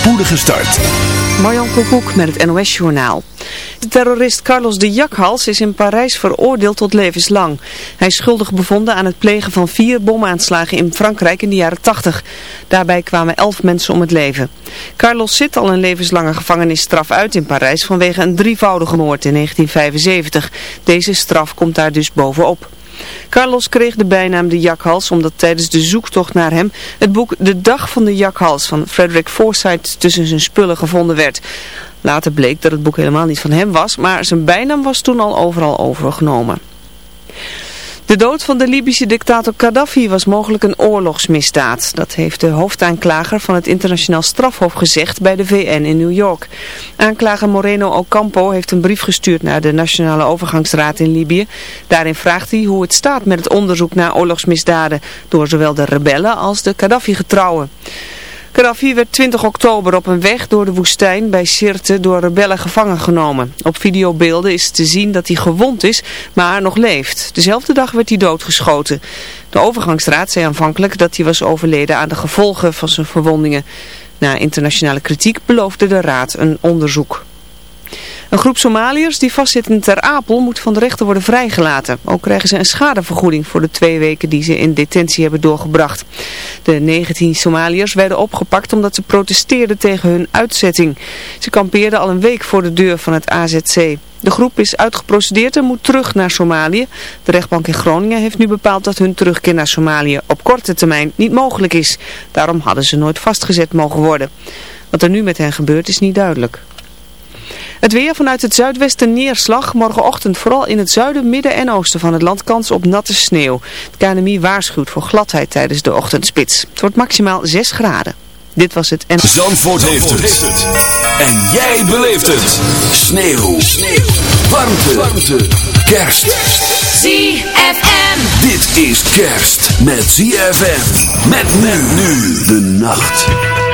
spoedige start. Marjan Koekoek met het NOS Journaal. De terrorist Carlos de Jakhals is in Parijs veroordeeld tot levenslang. Hij is schuldig bevonden aan het plegen van vier bomaanslagen in Frankrijk in de jaren 80. Daarbij kwamen elf mensen om het leven. Carlos zit al een levenslange gevangenisstraf uit in Parijs vanwege een drievoudige moord in 1975. Deze straf komt daar dus bovenop. Carlos kreeg de bijnaam de jakhals omdat tijdens de zoektocht naar hem het boek De Dag van de Jakhals van Frederick Forsyth tussen zijn spullen gevonden werd. Later bleek dat het boek helemaal niet van hem was, maar zijn bijnaam was toen al overal overgenomen. De dood van de Libische dictator Gaddafi was mogelijk een oorlogsmisdaad. Dat heeft de hoofdaanklager van het internationaal strafhof gezegd bij de VN in New York. Aanklager Moreno Ocampo heeft een brief gestuurd naar de Nationale Overgangsraad in Libië. Daarin vraagt hij hoe het staat met het onderzoek naar oorlogsmisdaden door zowel de rebellen als de Gaddafi-getrouwen. Gaddafi werd 20 oktober op een weg door de woestijn bij Sirte door rebellen gevangen genomen. Op videobeelden is te zien dat hij gewond is, maar nog leeft. Dezelfde dag werd hij doodgeschoten. De overgangsraad zei aanvankelijk dat hij was overleden aan de gevolgen van zijn verwondingen. Na internationale kritiek beloofde de raad een onderzoek. Een groep Somaliërs die vastzitten ter Apel moet van de rechter worden vrijgelaten. Ook krijgen ze een schadevergoeding voor de twee weken die ze in detentie hebben doorgebracht. De 19 Somaliërs werden opgepakt omdat ze protesteerden tegen hun uitzetting. Ze kampeerden al een week voor de deur van het AZC. De groep is uitgeprocedeerd en moet terug naar Somalië. De rechtbank in Groningen heeft nu bepaald dat hun terugkeer naar Somalië op korte termijn niet mogelijk is. Daarom hadden ze nooit vastgezet mogen worden. Wat er nu met hen gebeurt is niet duidelijk. Het weer vanuit het zuidwesten neerslag. Morgenochtend vooral in het zuiden, midden en oosten van het land kans op natte sneeuw. Het KNMI waarschuwt voor gladheid tijdens de ochtendspits. Het wordt maximaal 6 graden. Dit was het en... Zandvoort, heeft, het. En jij beleeft het. Sneeuw. Sneeuw. Warmte. Warmte. Kerst. ZFM. Dit is kerst met ZFM. Met men nu de nacht.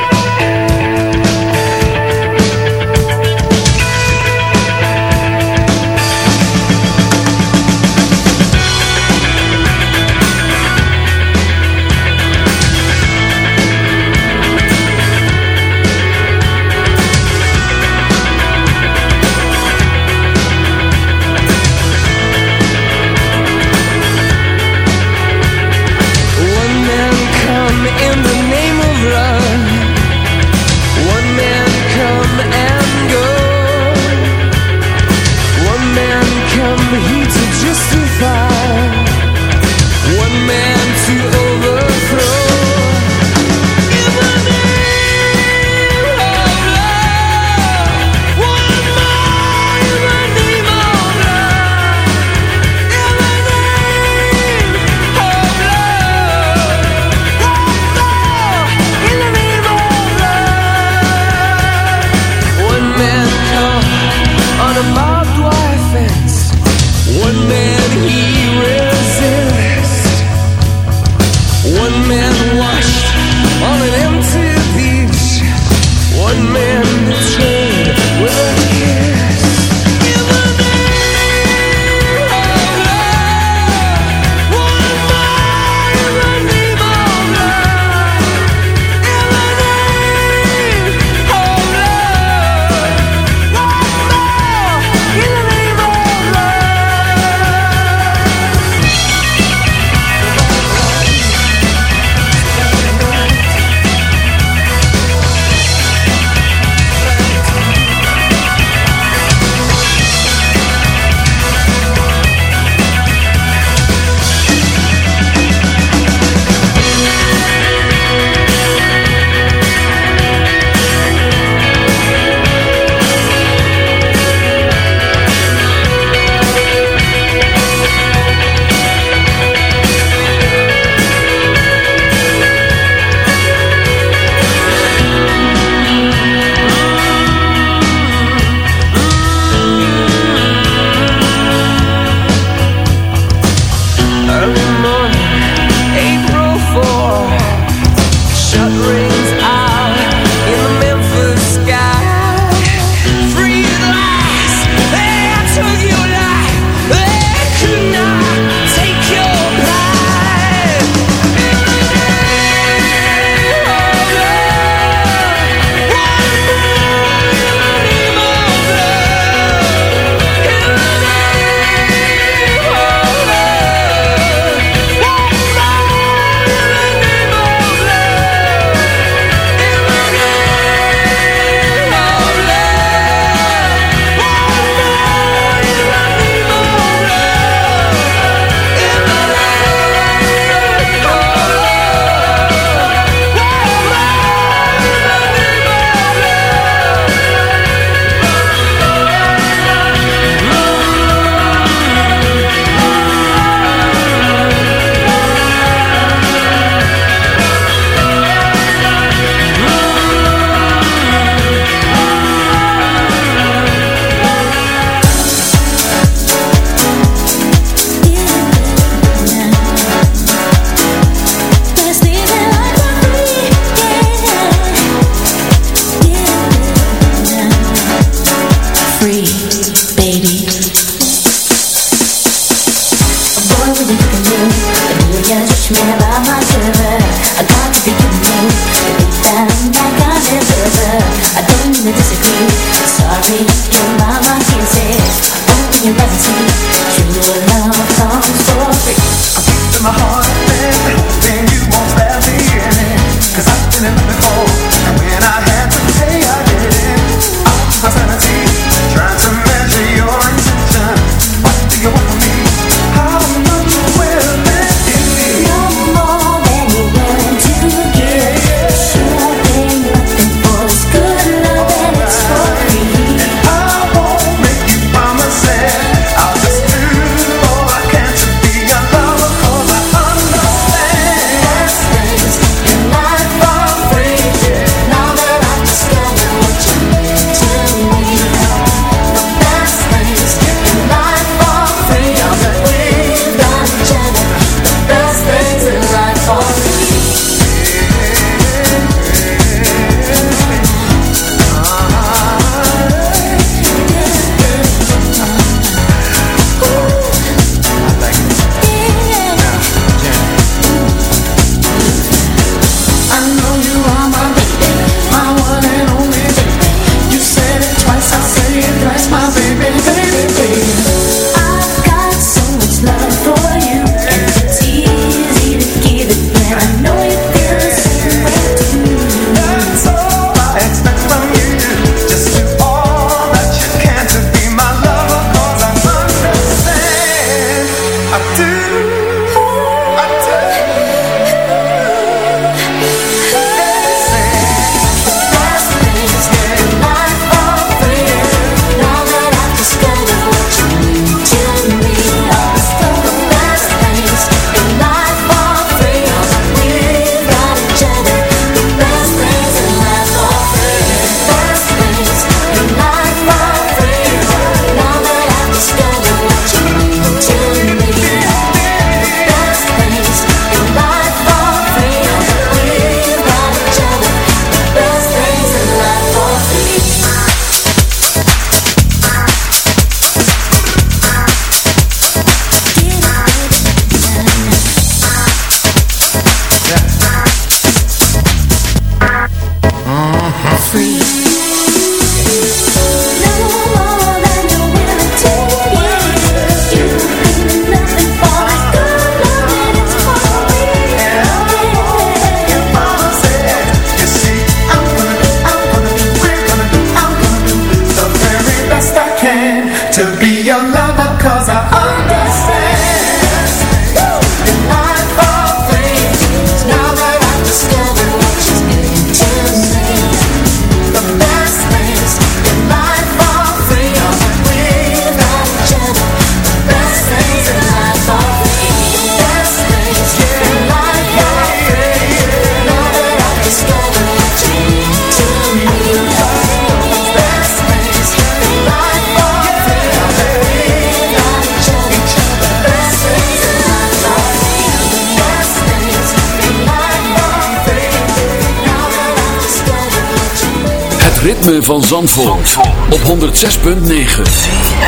Ritme van Zandvoort, op 106.9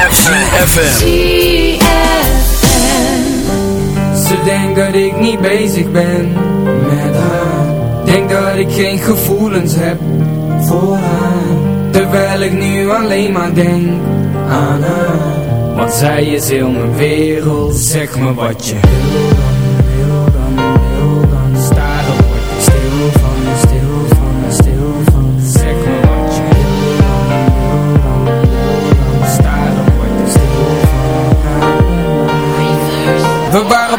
CFFM Ze denkt dat ik niet bezig ben met haar. Denk dat ik geen gevoelens heb voor haar. Terwijl ik nu alleen maar denk aan haar. Want zij is heel mijn wereld, zeg me wat je wil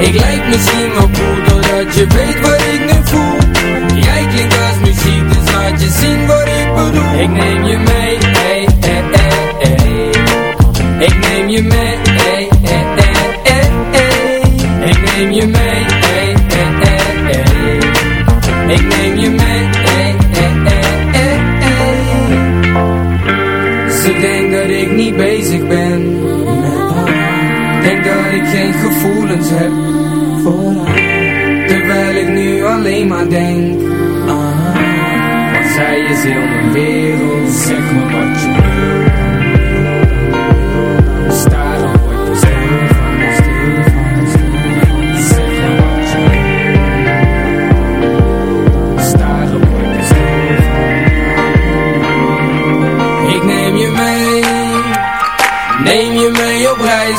Ik lijk misschien wel cool Doordat je weet wat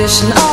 tradition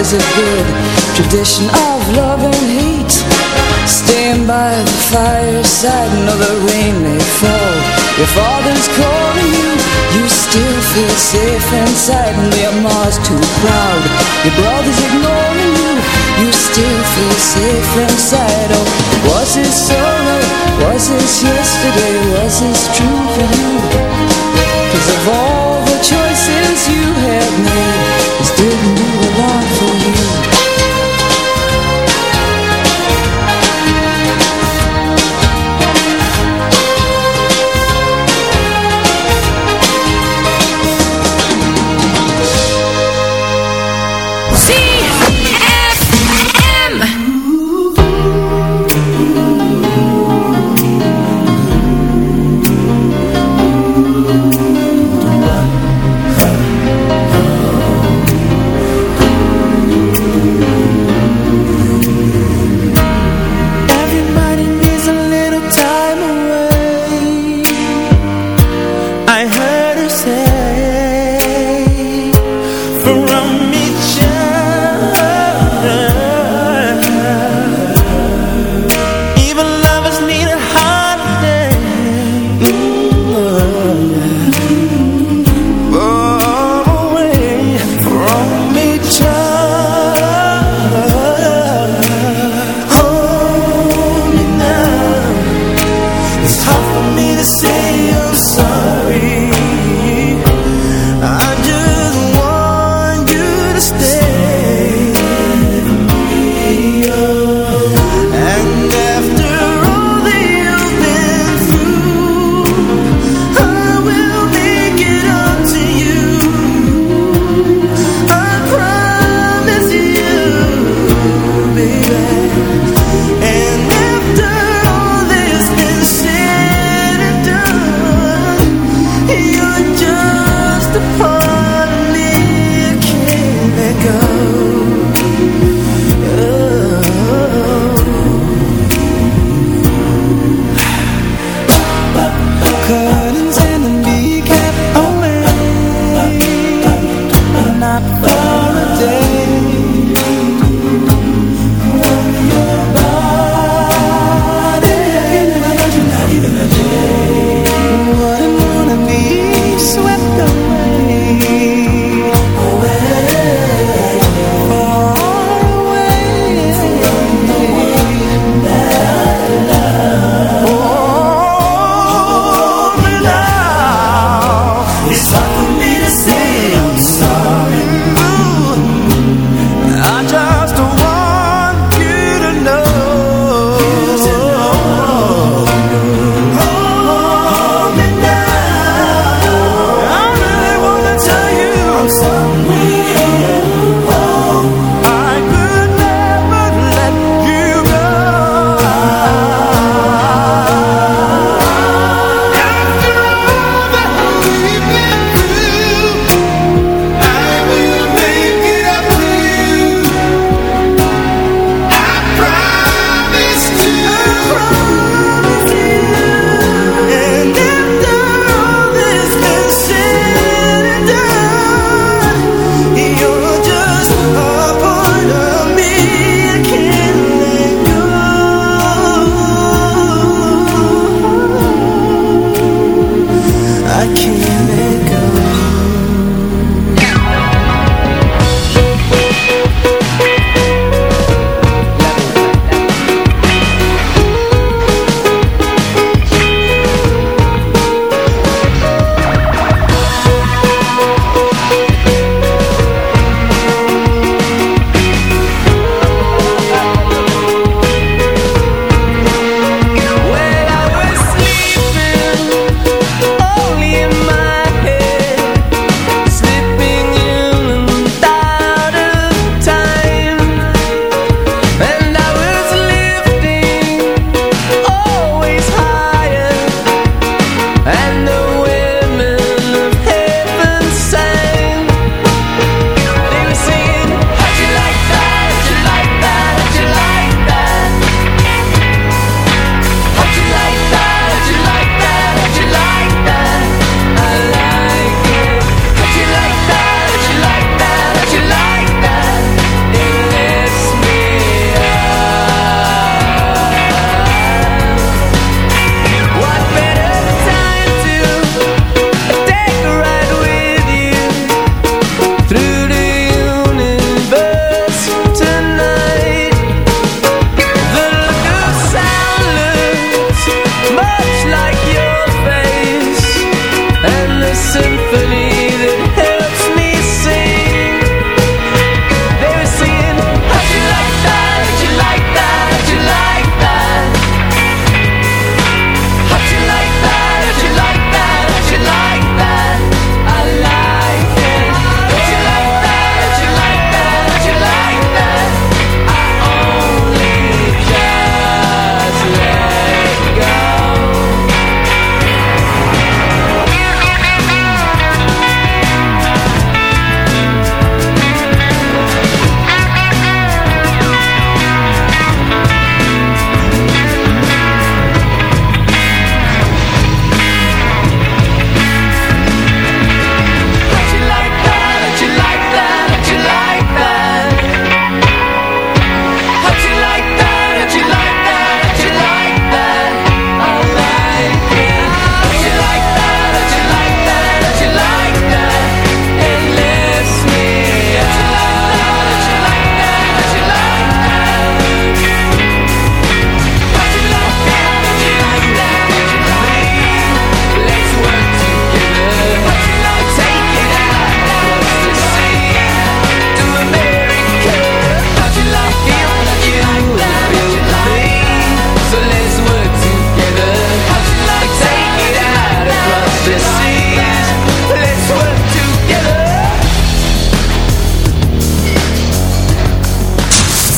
Is a good tradition of love and hate Staying by the fireside, no the rain may fall. Your father's calling you, you still feel safe inside And your mom's too proud, your brother's ignoring you You still feel safe inside, oh Was this solo, was this yesterday, was this true for you? Cause of all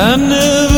I never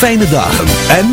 fijne dagen en...